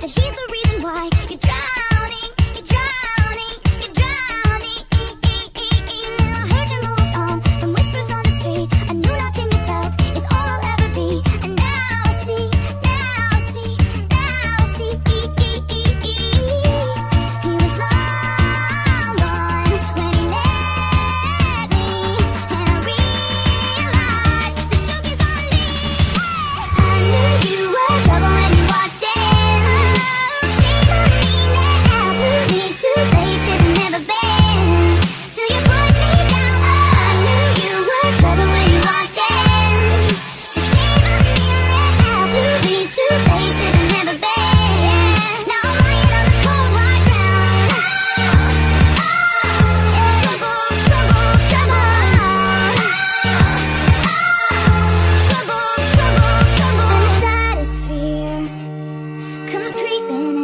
Cause he's the reason. been